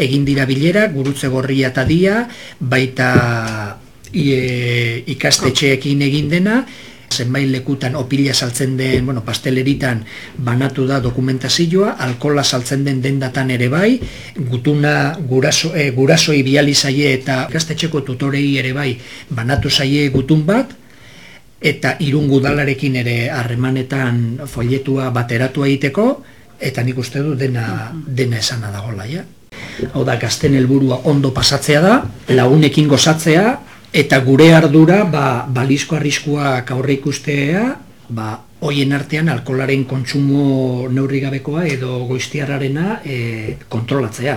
egin dira bilera, gurutze gorria eta dia, baita e, ikastetxeekin egin dena, zenbait lekutan opila saltzen den, bueno, pasteleritan banatu da dokumentazioa, alkola saltzen den dendatan ere bai, gutuna guraso, e, gurasoi biali zaie eta ikastetxeko tutorei ere bai banatu zaie gutun bat, eta irungu dalarekin ere harremanetan folletua bateratu egiteko, eta nik uste du dena, dena esana dagoela, ja. Hau da, gazten helburua ondo pasatzea da, lagunekin gozatzea, eta gure ardura ba, balizko arriskuak aurre ikustea, ba, hoien artean alkolaren kontsumo neurrigabekoa edo goiztiarrarena e, kontrolatzea.